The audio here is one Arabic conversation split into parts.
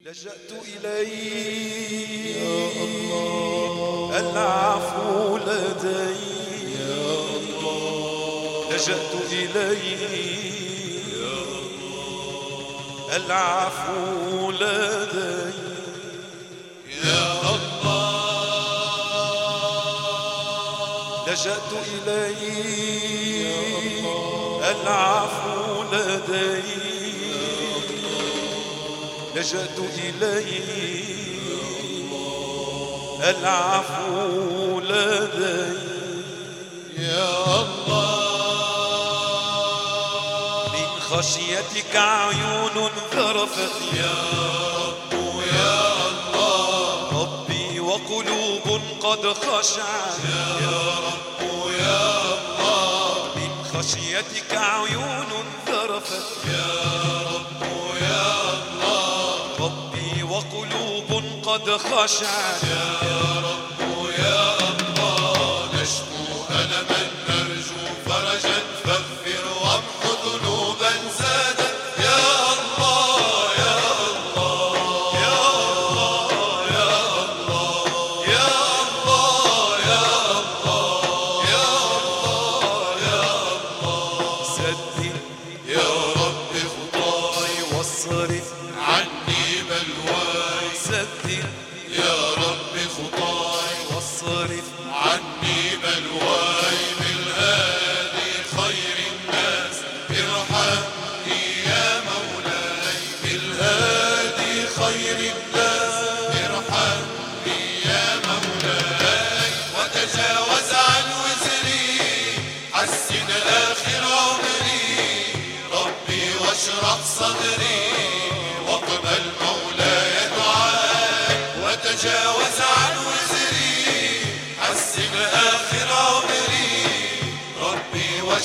لجأت إلي يا الله العفو لدي. يا الله لجأت إلي يا الله العفو لدي. يا الله لجأت إلي يا الله العفو لدي. لجأت إليه العفو لدي. يا الله من خشيتك عيون ذرفت يا رب يا الله ربي وقلوب قد خشعت يا رب يا الله من خشيتك عيون ذرفت يا رب خوشم.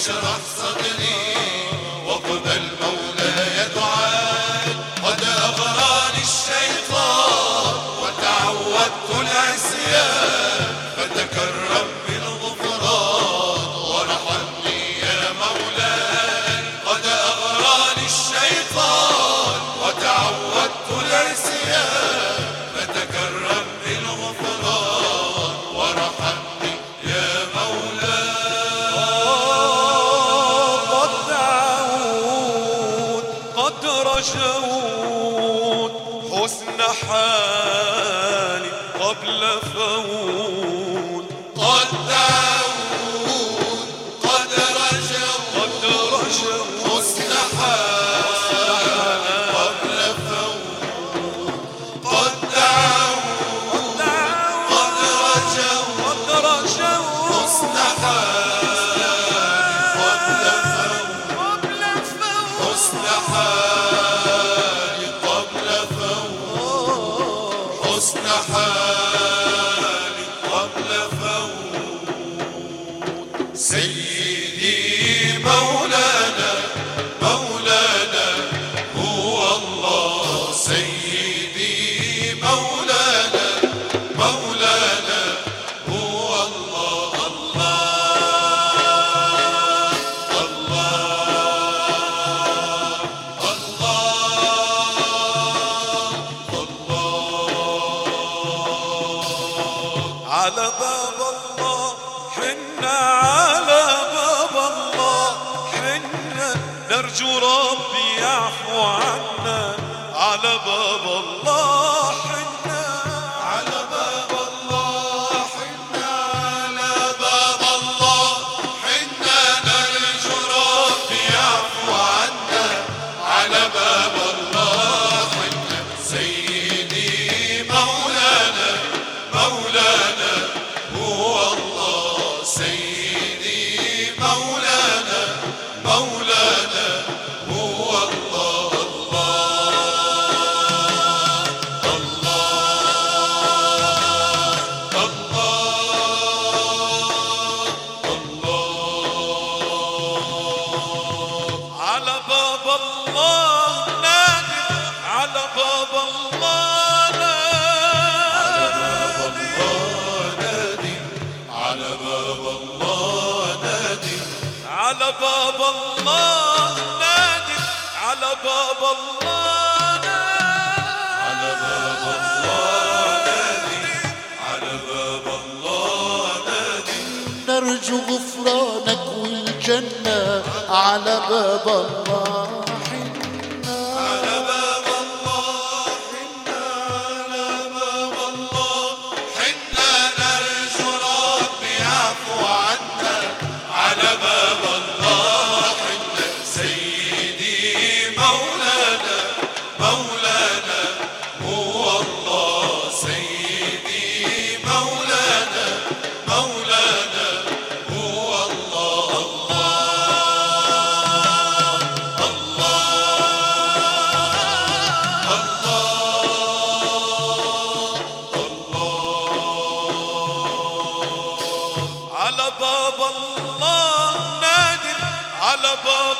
شرف صدري Oh. على باب نرجو غفرانك والجنة على باب الله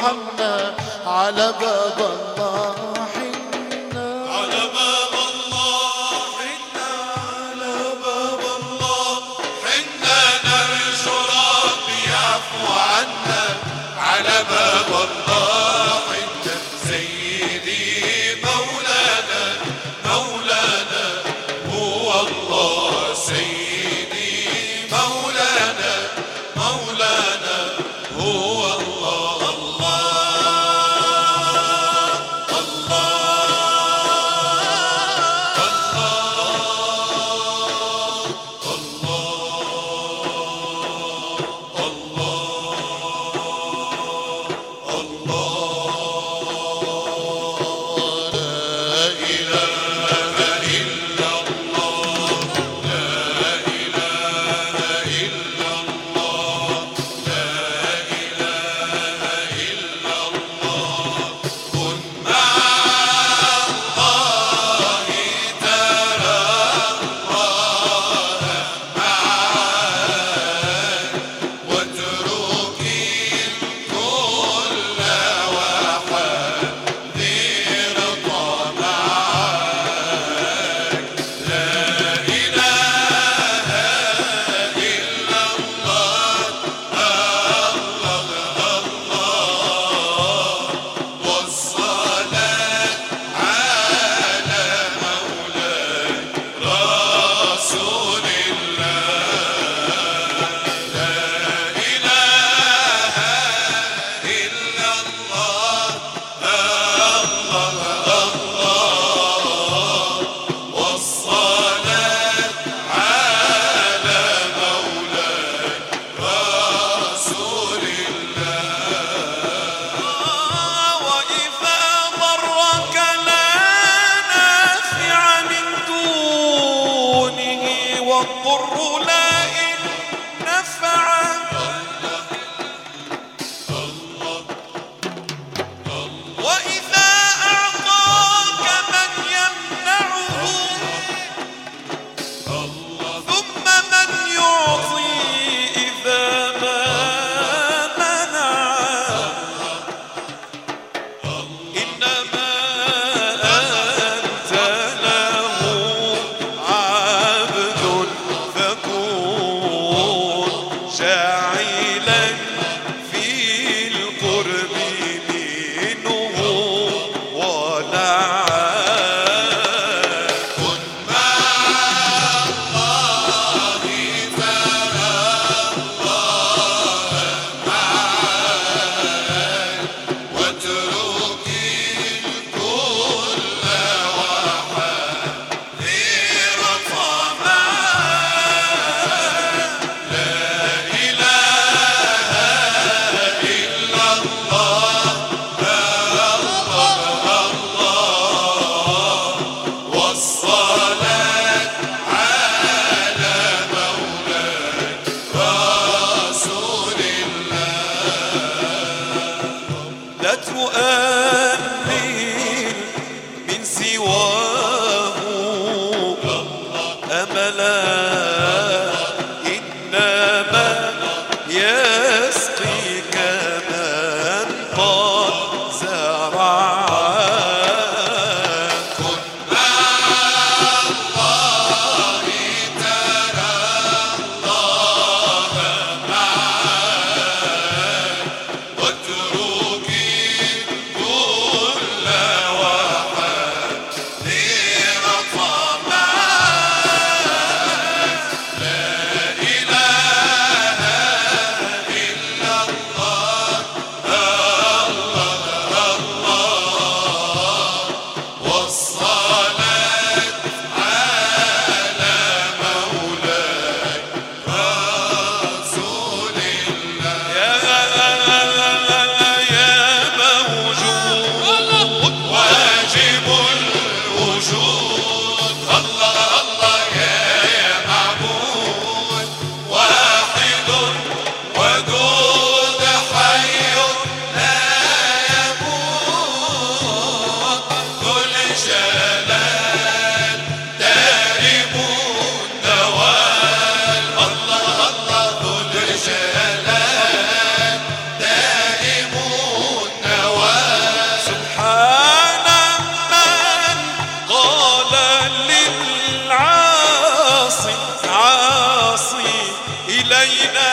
محمد على باب الله. علينا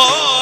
Oh.